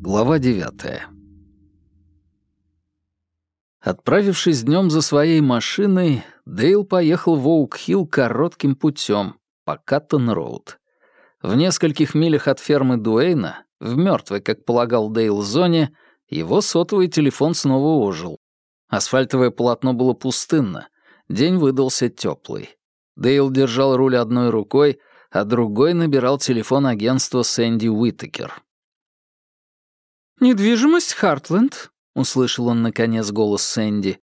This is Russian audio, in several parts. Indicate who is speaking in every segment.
Speaker 1: Глава девятая Отправившись днем за своей машиной, Дейл поехал в Оук-Хилл коротким путем по Каттон-Роуд. В нескольких милях от фермы Дуэйна, в мертвой, как полагал Дейл, зоне, его сотовый телефон снова ожил. Асфальтовое полотно было пустынно, день выдался теплый. Дейл держал руль одной рукой, а другой набирал телефон агентства Сэнди Уитакер.
Speaker 2: «Недвижимость Хартленд», — услышал он наконец голос Сэнди.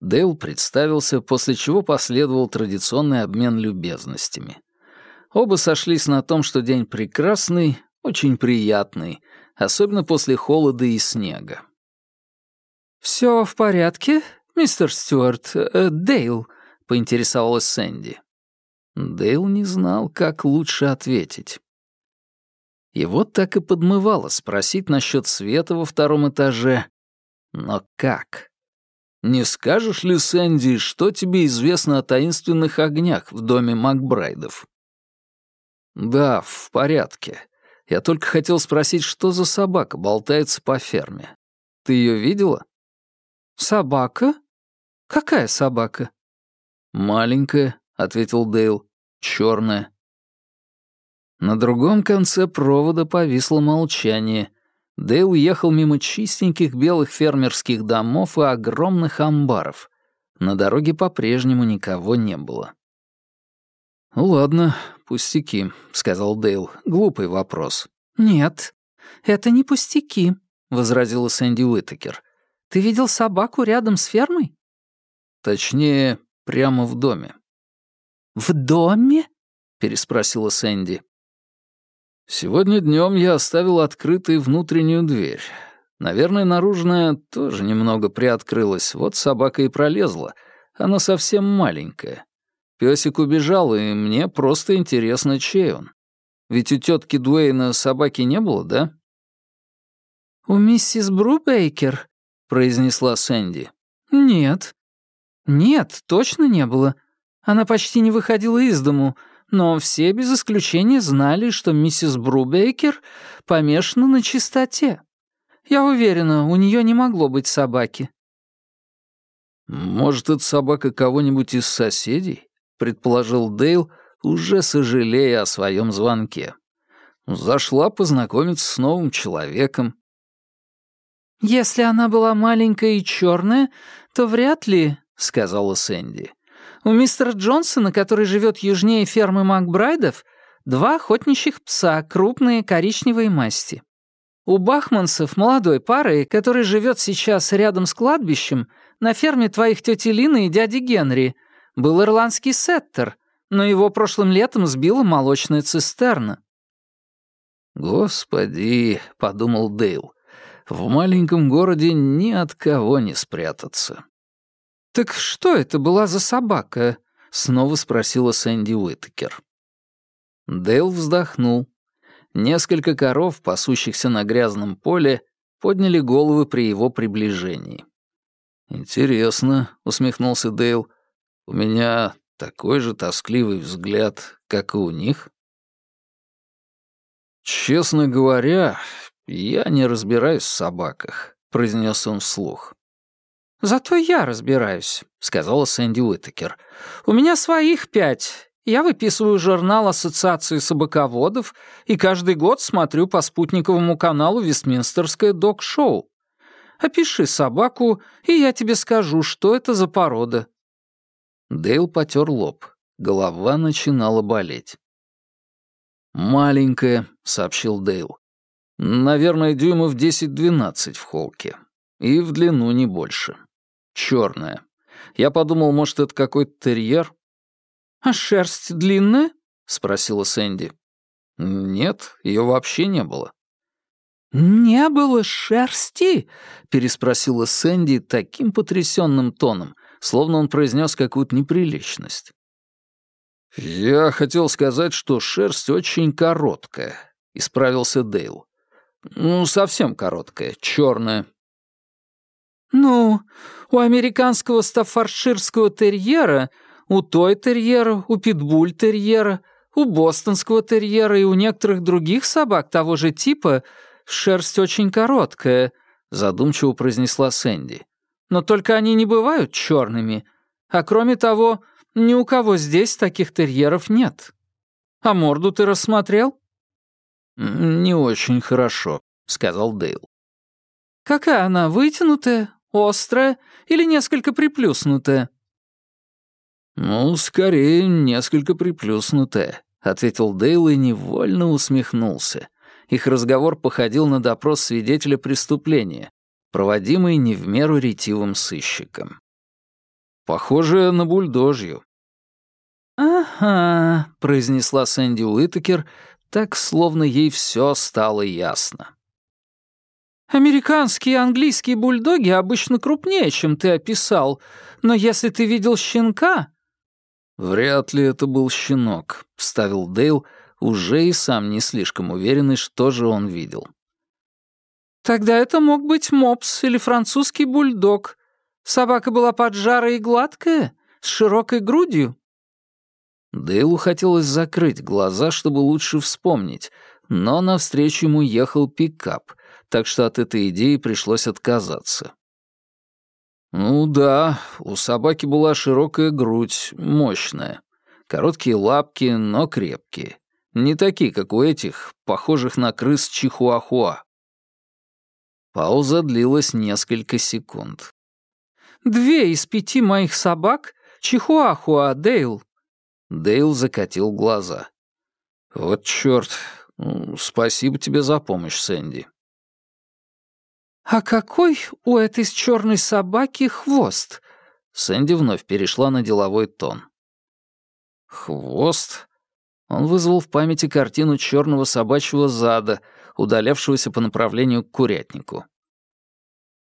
Speaker 1: Дейл представился, после чего последовал традиционный обмен любезностями. Оба сошлись на том, что день прекрасный, очень приятный, особенно после холода и снега.
Speaker 2: «Все в порядке, мистер Стюарт, э, Дейл?» — поинтересовалась Сэнди.
Speaker 1: Дейл не знал, как лучше ответить. Его так и подмывало спросить насчет света во втором этаже. Но как? Не скажешь ли, Сэнди, что тебе известно о таинственных огнях в доме Макбрайдов? Да, в порядке. Я только хотел спросить, что за собака болтается по ферме. Ты ее видела?
Speaker 2: Собака? Какая собака?
Speaker 1: Маленькая, ответил Дейл. Черная. На другом конце провода повисло молчание. Дейл ехал мимо чистеньких белых фермерских домов и огромных амбаров. На дороге по-прежнему никого не было. «Ладно, пустяки», — сказал Дейл. «Глупый вопрос».
Speaker 2: «Нет, это не пустяки», — возразила Сэнди Уитакер. «Ты видел собаку рядом с фермой?»
Speaker 1: «Точнее, прямо в доме».
Speaker 2: «В доме?»
Speaker 1: — переспросила Сэнди. «Сегодня днем я оставил открытой внутреннюю дверь. Наверное, наружная тоже немного приоткрылась. Вот собака и пролезла. Она совсем маленькая. Песик убежал, и мне просто интересно, чей он. Ведь у тетки Дуэйна собаки не было, да?»
Speaker 2: «У миссис Брубейкер», — произнесла Сэнди. «Нет». «Нет, точно не было. Она почти не выходила из дому, но все без исключения знали, что миссис Брубейкер помешана на чистоте. Я уверена, у нее не могло быть собаки».
Speaker 1: «Может, это собака кого-нибудь из соседей?» — предположил Дейл, уже сожалея о своем звонке. Зашла познакомиться с новым человеком.
Speaker 2: «Если она была маленькая и черная, то вряд ли», — сказала Сэнди. У мистера Джонсона, который живет южнее фермы Макбрайдов, два охотничьих пса, крупные коричневые масти. У Бахманцев, молодой пары, который живет сейчас рядом с кладбищем, на ферме твоих тети Лины и дяди Генри, был ирландский сеттер, но его прошлым летом сбила молочная цистерна.
Speaker 1: «Господи», — подумал Дейл, — «в маленьком городе ни от кого не спрятаться».
Speaker 2: «Так что это была за собака?» — снова спросила Сэнди Уитакер.
Speaker 1: Дейл вздохнул. Несколько коров, пасущихся на грязном поле, подняли головы при его приближении. «Интересно», — усмехнулся Дейл, — «у меня такой же тоскливый взгляд, как и у них?» «Честно говоря, я не разбираюсь в собаках», — произнес он вслух.
Speaker 2: «Зато я разбираюсь», — сказала Сэнди Уитакер. «У меня своих пять. Я выписываю журнал Ассоциации собаководов и каждый год смотрю по спутниковому каналу Вестминстерское док-шоу. Опиши собаку, и я тебе скажу, что это за порода».
Speaker 1: Дейл потер лоб. Голова начинала болеть. «Маленькая», — сообщил Дейл. «Наверное, дюймов 10-12 в холке. И в длину не больше» черная. Я подумал, может, это какой-то терьер.
Speaker 2: «А шерсть длинная?»
Speaker 1: — спросила Сэнди. «Нет, ее вообще не было».
Speaker 2: «Не было шерсти?» — переспросила Сэнди таким потрясенным тоном, словно он произнес какую-то неприличность.
Speaker 1: «Я хотел сказать, что шерсть очень короткая», — исправился Дейл. «Ну, совсем короткая, черная,
Speaker 2: «Ну, у американского стаффордширского терьера, у той терьера, у питбуль-терьера, У бостонского терьера и у некоторых других собак того же типа шерсть очень короткая, задумчиво произнесла Сэнди. Но только они не бывают черными. А кроме того, ни у кого здесь таких терьеров нет. А морду ты рассмотрел?
Speaker 1: «Не очень хорошо», — сказал Дейл.
Speaker 2: «Какая она, вытянутая, острая или несколько приплюснутая?»
Speaker 1: «Ну, скорее, несколько приплюснутая», — ответил Дейл и невольно усмехнулся. Их разговор походил на допрос свидетеля преступления, проводимый не в меру ретивым сыщиком. «Похоже на бульдожью».
Speaker 2: «Ага», — произнесла
Speaker 1: Сэнди Уитакер, так, словно ей все стало ясно.
Speaker 2: «Американские и английские бульдоги обычно крупнее, чем ты описал, но если ты видел щенка...»
Speaker 1: «Вряд ли это был щенок», — вставил Дейл, уже и сам не слишком уверенный, что же он видел.
Speaker 2: «Тогда это мог быть мопс или французский бульдог. Собака была поджарая и гладкая, с широкой грудью».
Speaker 1: Дейлу хотелось закрыть глаза, чтобы лучше вспомнить, но навстречу ему ехал пикап, так что от этой идеи пришлось отказаться. Ну да, у собаки была широкая грудь, мощная. Короткие лапки, но крепкие. Не такие, как у этих, похожих на крыс чихуахуа. Пауза длилась несколько секунд.
Speaker 2: «Две из пяти моих собак — чихуахуа, Дейл»,
Speaker 1: Дейл закатил глаза. «Вот чёрт. Спасибо тебе за помощь, Сэнди».
Speaker 2: «А какой у этой чёрной собаки хвост?»
Speaker 1: Сэнди вновь перешла на деловой тон. «Хвост?» Он вызвал в памяти картину чёрного собачьего зада, удалявшегося по направлению к курятнику.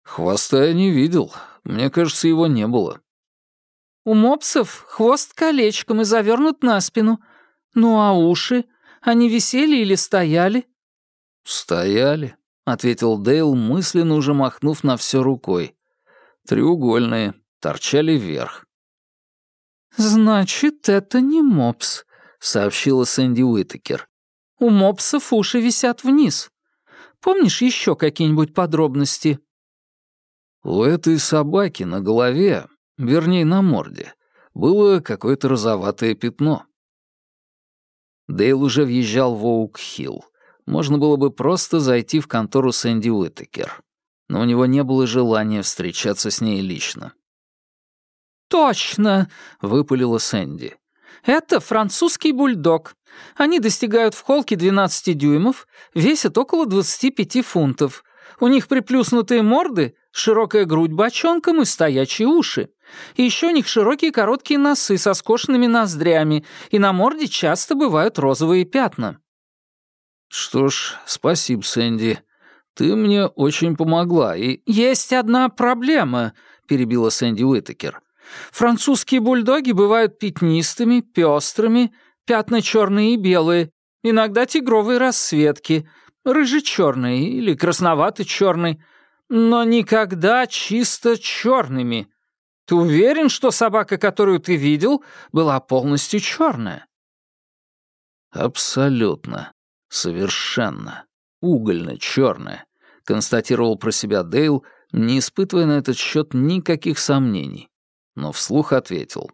Speaker 1: «Хвоста я не видел. Мне кажется, его не было.
Speaker 2: У мопсов хвост колечком и завернут на спину. Ну а уши? Они висели или стояли?»
Speaker 1: «Стояли», — ответил Дейл, мысленно уже махнув на все рукой. «Треугольные, торчали вверх».
Speaker 2: «Значит, это не мопс», — сообщила Сэнди Уитакер. «У мопсов уши висят вниз. Помнишь еще какие-нибудь подробности?»
Speaker 1: «У этой собаки на голове вернее, на морде, было какое-то розоватое пятно. Дейл уже въезжал в Оук-Хилл. Можно было бы просто зайти в контору Сэнди Уитакер. Но у него не было желания встречаться с ней лично.
Speaker 2: «Точно!» — выпалила Сэнди. «Это французский бульдог. Они достигают в холке 12 дюймов, весят около 25 фунтов. У них приплюснутые морды, широкая грудь бочонком и стоячие уши. И еще у них широкие короткие носы со скошенными ноздрями, и на морде часто бывают розовые пятна.
Speaker 1: Что ж, спасибо, Сэнди. Ты мне очень помогла, и...
Speaker 2: Есть одна проблема, перебила Сэнди Уитакер. Французские бульдоги бывают пятнистыми, пестрыми, пятна черные и белые, иногда тигровые расцветки, рыже-черные или красновато-черные, но никогда чисто черными. Ты уверен, что собака, которую ты видел, была полностью черная?
Speaker 1: Абсолютно. Совершенно. Угольно-черная, констатировал про себя Дейл, не испытывая на этот счет никаких сомнений. Но вслух ответил.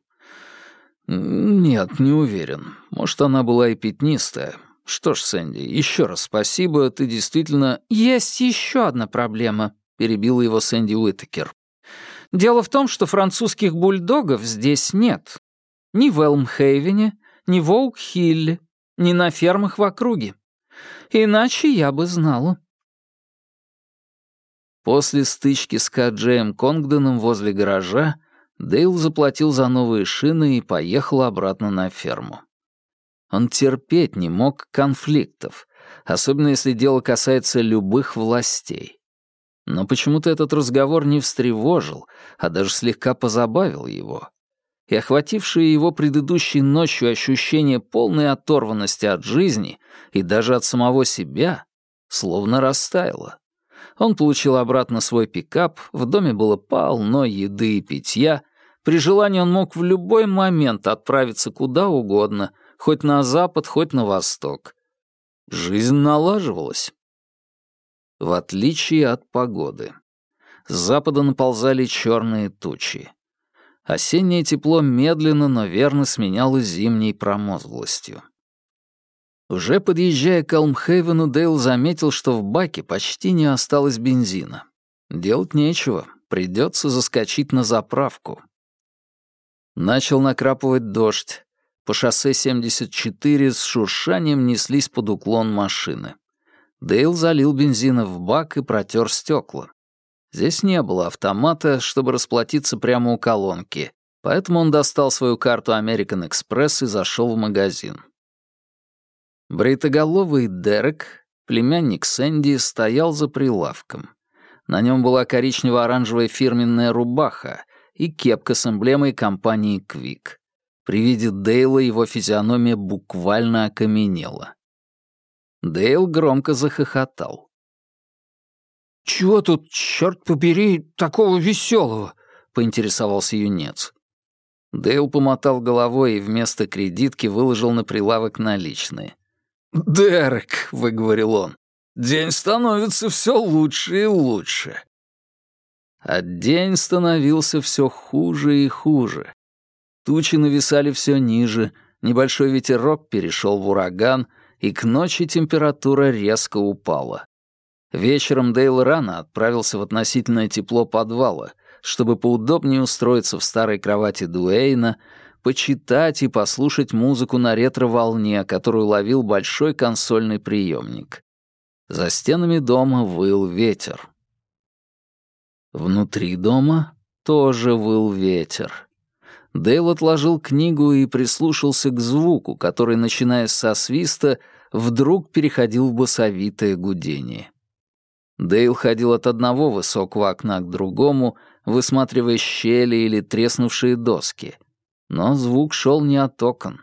Speaker 1: «Нет, не уверен. Может, она была и пятнистая. Что ж, Сэнди, еще раз спасибо, ты действительно...»
Speaker 2: «Есть еще одна проблема», — перебила его Сэнди Уитакер. Дело в том, что французских бульдогов здесь нет. Ни в Элмхейвене, ни в Оук-Хилле, ни на фермах в округе. Иначе я бы знала.
Speaker 1: После стычки с Каджеем Конгденом возле гаража Дейл заплатил за новые шины и поехал обратно на ферму. Он терпеть не мог конфликтов, особенно если дело касается любых властей. Но почему-то этот разговор не встревожил, а даже слегка позабавил его. И охватившее его предыдущей ночью ощущение полной оторванности от жизни и даже от самого себя словно растаяло. Он получил обратно свой пикап, в доме было полно еды и питья, при желании он мог в любой момент отправиться куда угодно, хоть на запад, хоть на восток. Жизнь налаживалась. В отличие от погоды. С запада наползали черные тучи. Осеннее тепло медленно, но верно сменялось зимней промозглостью. Уже подъезжая к Элмхейвену, Дейл заметил, что в баке почти не осталось бензина. Делать нечего, придется заскочить на заправку. Начал накрапывать дождь. По шоссе 74 с шуршанием неслись под уклон машины. Дейл залил бензина в бак и протер стекла. Здесь не было автомата, чтобы расплатиться прямо у колонки, поэтому он достал свою карту American Express и зашел в магазин. Бритоголовый Дерек, племянник Сэнди, стоял за прилавком. На нем была коричнево-оранжевая фирменная рубаха и кепка с эмблемой компании «Квик». При виде Дейла его физиономия буквально окаменела. Дейл громко захохотал.
Speaker 2: «Чего тут, черт побери, такого веселого?» — поинтересовался юнец.
Speaker 1: Дейл помотал головой и вместо кредитки выложил на прилавок наличные. «Дерек», — выговорил он, — «день становится все лучше и лучше». А день становился все хуже и хуже. Тучи нависали все ниже, небольшой ветерок перешел в ураган, и к ночи температура резко упала. Вечером Дейл рано отправился в относительное тепло подвала, чтобы поудобнее устроиться в старой кровати Дуэйна, почитать и послушать музыку на ретро-волне, которую ловил большой консольный приемник. За стенами дома выл ветер. Внутри дома тоже выл ветер. Дейл отложил книгу и прислушался к звуку, который, начиная со свиста, вдруг переходил в басовитое гудение. Дейл ходил от одного высокого окна к другому, высматривая щели или треснувшие доски — но звук шел не от окон.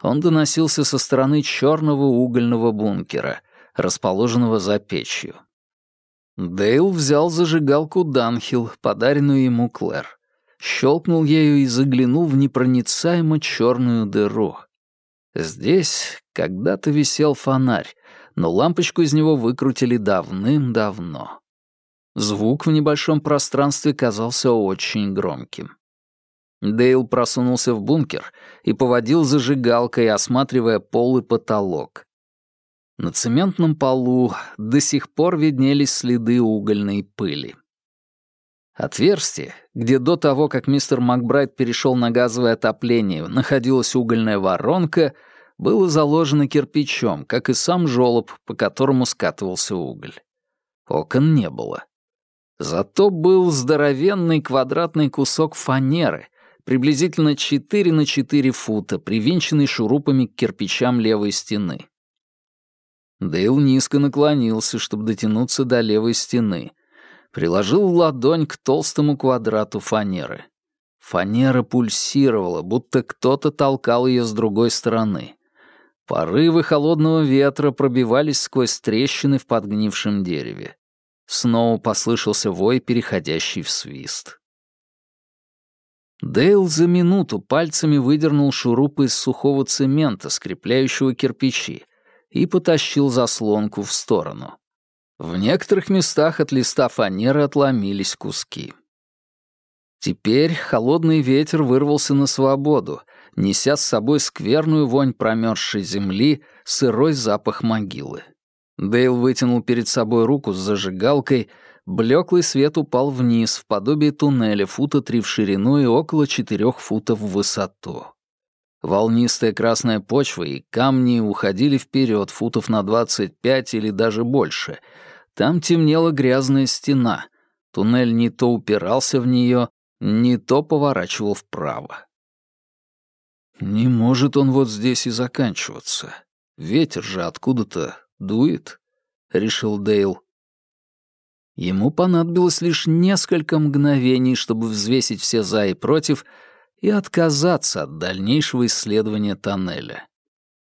Speaker 1: Он доносился со стороны черного угольного бункера, расположенного за печью. Дейл взял зажигалку Данхил, подаренную ему Клэр. Щелкнул ею и заглянул в непроницаемо черную дыру. Здесь когда-то висел фонарь, но лампочку из него выкрутили давным-давно. Звук в небольшом пространстве казался очень громким. Дейл просунулся в бункер и поводил зажигалкой, осматривая пол и потолок. На цементном полу до сих пор виднелись следы угольной пыли. Отверстие, где до того, как мистер Макбрайт перешел на газовое отопление, находилась угольная воронка, было заложено кирпичом, как и сам жёлоб, по которому скатывался уголь. Окон не было. Зато был здоровенный квадратный кусок фанеры — приблизительно 4 на 4 фута, привинченный шурупами к кирпичам левой стены. Дейл низко наклонился, чтобы дотянуться до левой стены. Приложил ладонь к толстому квадрату фанеры. Фанера пульсировала, будто кто-то толкал ее с другой стороны. Порывы холодного ветра пробивались сквозь трещины в подгнившем дереве. Снова послышался вой, переходящий в свист. Дейл за минуту пальцами выдернул шурупы из сухого цемента, скрепляющего кирпичи, и потащил заслонку в сторону. В некоторых местах от листа фанеры отломились куски. Теперь холодный ветер вырвался на свободу, неся с собой скверную вонь промерзшей земли, сырой запах могилы. Дейл вытянул перед собой руку с зажигалкой, Блеклый свет упал вниз, в подобие туннеля, фута три в ширину и около четырех футов в высоту. Волнистая красная почва и камни уходили вперед футов на двадцать пять или даже больше. Там темнела грязная стена. Туннель не то упирался в нее, не то поворачивал вправо. Не может он вот здесь и заканчиваться. Ветер же откуда-то дует, — решил Дейл. Ему понадобилось лишь несколько мгновений, чтобы взвесить все «за» и «против» и отказаться от дальнейшего исследования тоннеля.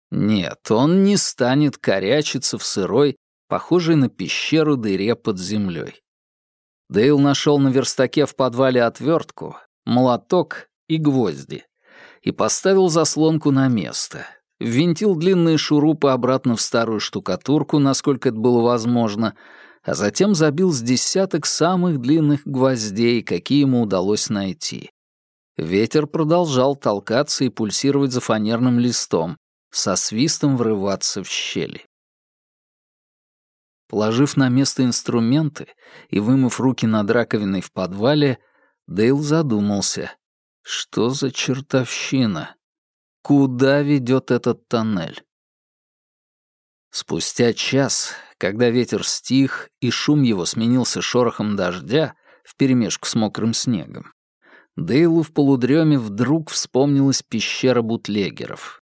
Speaker 1: Нет, он не станет корячиться в сырой, похожей на пещеру дыре под землей. Дейл нашел на верстаке в подвале отвертку, молоток и гвозди и поставил заслонку на место. ввинтил длинные шурупы обратно в старую штукатурку, насколько это было возможно, а затем забил с десяток самых длинных гвоздей, какие ему удалось найти. Ветер продолжал толкаться и пульсировать за фанерным листом, со свистом врываться в щели. Положив на место инструменты и вымыв руки над раковиной в подвале, Дейл задумался. Что за чертовщина? Куда ведет этот тоннель? Спустя час, когда ветер стих и шум его сменился шорохом дождя вперемешку с мокрым снегом, Дейлу в полудреме вдруг вспомнилась пещера бутлегеров.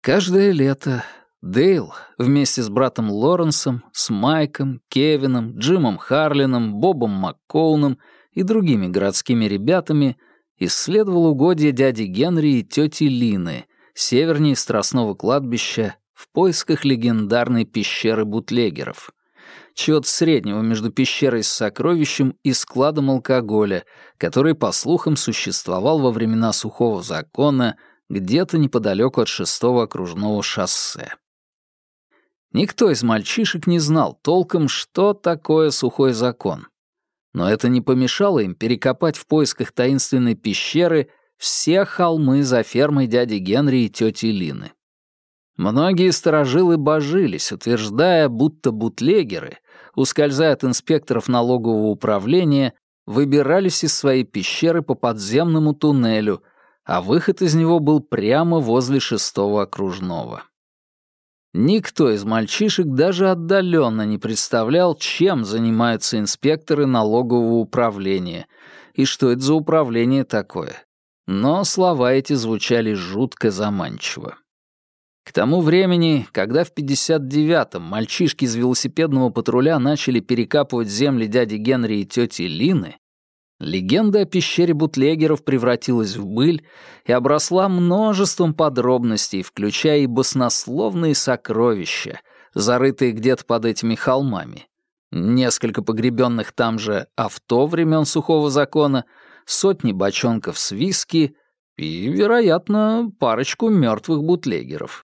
Speaker 1: Каждое лето Дейл вместе с братом Лоренсом, с Майком, Кевином, Джимом Харлином, Бобом Маккоуном и другими городскими ребятами исследовал угодья дяди Генри и тети Лины, севернее Страстного кладбища, в поисках легендарной пещеры бутлегеров. Чего-то среднего между пещерой с сокровищем и складом алкоголя, который, по слухам, существовал во времена сухого закона где-то неподалеку от шестого окружного шоссе. Никто из мальчишек не знал толком, что такое сухой закон. Но это не помешало им перекопать в поисках таинственной пещеры все холмы за фермой дяди Генри и тети Лины. Многие сторожилы божились, утверждая, будто бутлегеры, ускользая от инспекторов налогового управления, выбирались из своей пещеры по подземному туннелю, а выход из него был прямо возле шестого окружного. Никто из мальчишек даже отдаленно не представлял, чем занимаются инспекторы налогового управления и что это за управление такое. Но слова эти звучали жутко заманчиво. К тому времени, когда в 59-м мальчишки из велосипедного патруля начали перекапывать земли дяди Генри и тети Лины, Легенда о пещере бутлегеров превратилась в быль и обросла множеством подробностей, включая и баснословные сокровища, зарытые где-то под этими холмами. Несколько погребенных там же авто времен сухого закона, сотни бочонков с виски и, вероятно, парочку мертвых бутлегеров.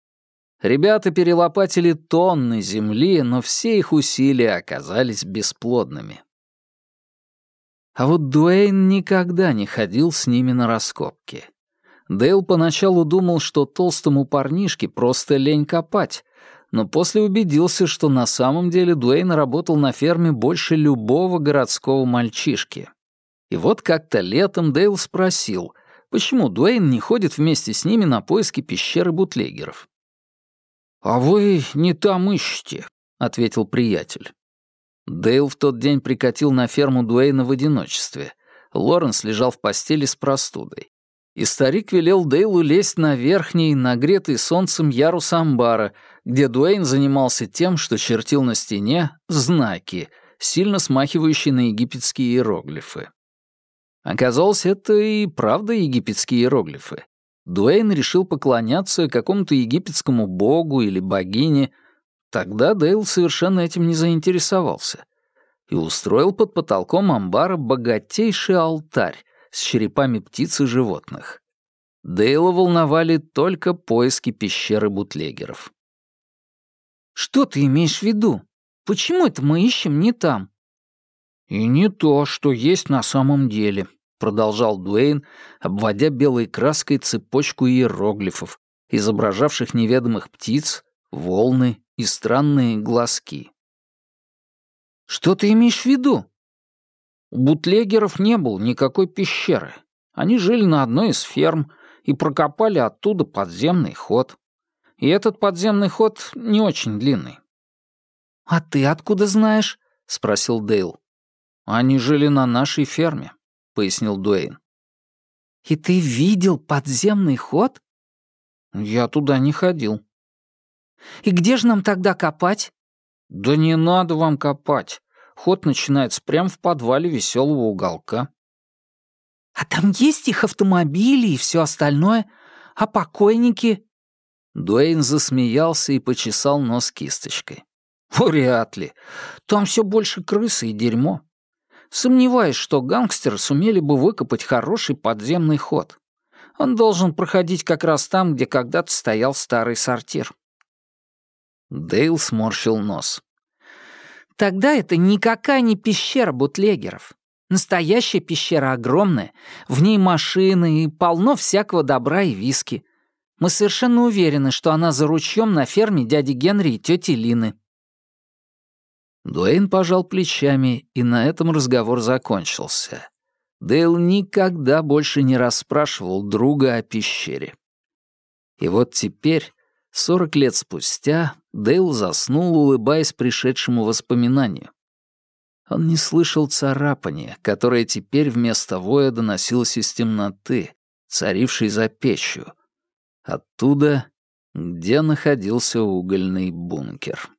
Speaker 1: Ребята перелопатили тонны земли, но все их усилия оказались бесплодными. А вот Дуэйн никогда не ходил с ними на раскопки. Дейл поначалу думал, что толстому парнишке просто лень копать, но после убедился, что на самом деле Дуэйн работал на ферме больше любого городского мальчишки. И вот как-то летом Дейл спросил, почему Дуэйн не ходит вместе с ними на поиски пещеры бутлегеров. «А вы не там ищете», — ответил приятель. Дейл в тот день прикатил на ферму Дуэйна в одиночестве. Лоренс лежал в постели с простудой. И старик велел Дейлу лезть на верхний, нагретый солнцем ярус амбара, где Дуэйн занимался тем, что чертил на стене знаки, сильно смахивающие на египетские иероглифы. Оказалось, это и правда египетские иероглифы. Дуэйн решил поклоняться какому-то египетскому богу или богине, Тогда Дейл совершенно этим не заинтересовался и устроил под потолком амбара богатейший алтарь с черепами птиц и животных. Дейла волновали только поиски пещеры бутлегеров. «Что ты имеешь в виду? Почему это мы ищем не там?» «И не то, что есть на самом деле», — продолжал Дуэйн, обводя белой краской цепочку иероглифов, изображавших неведомых птиц, волны и странные глазки. «Что ты имеешь в виду?» У бутлегеров не было никакой пещеры. Они жили на одной из ферм и прокопали оттуда подземный ход. И этот подземный ход не очень длинный. «А ты откуда знаешь?» — спросил Дейл. «Они жили на нашей ферме», — пояснил Дуэйн. «И ты видел подземный ход?» «Я туда не ходил», и где же нам тогда копать?» «Да не надо вам копать. Ход начинается прямо в подвале веселого уголка». «А там есть их автомобили и все остальное? А покойники?» Дуэйн засмеялся и почесал нос кисточкой. «Вряд ли. Там все больше крысы и дерьмо. Сомневаюсь, что гангстеры сумели бы выкопать хороший подземный ход.
Speaker 2: Он должен проходить как раз там, где когда-то стоял старый сортир».
Speaker 1: Дейл сморщил нос.
Speaker 2: «Тогда это никакая не пещера бутлегеров. Настоящая пещера огромная, в ней машины и полно всякого добра и виски. Мы совершенно уверены, что она за ручьем на ферме дяди Генри и тети Лины».
Speaker 1: Дуэйн пожал плечами, и на этом разговор закончился. Дейл никогда больше не расспрашивал друга о пещере. И вот теперь, сорок лет спустя, Дейл заснул, улыбаясь пришедшему воспоминанию. Он не слышал царапания, которое теперь вместо воя доносилось из темноты, царившей за печью. Оттуда, где находился угольный бункер.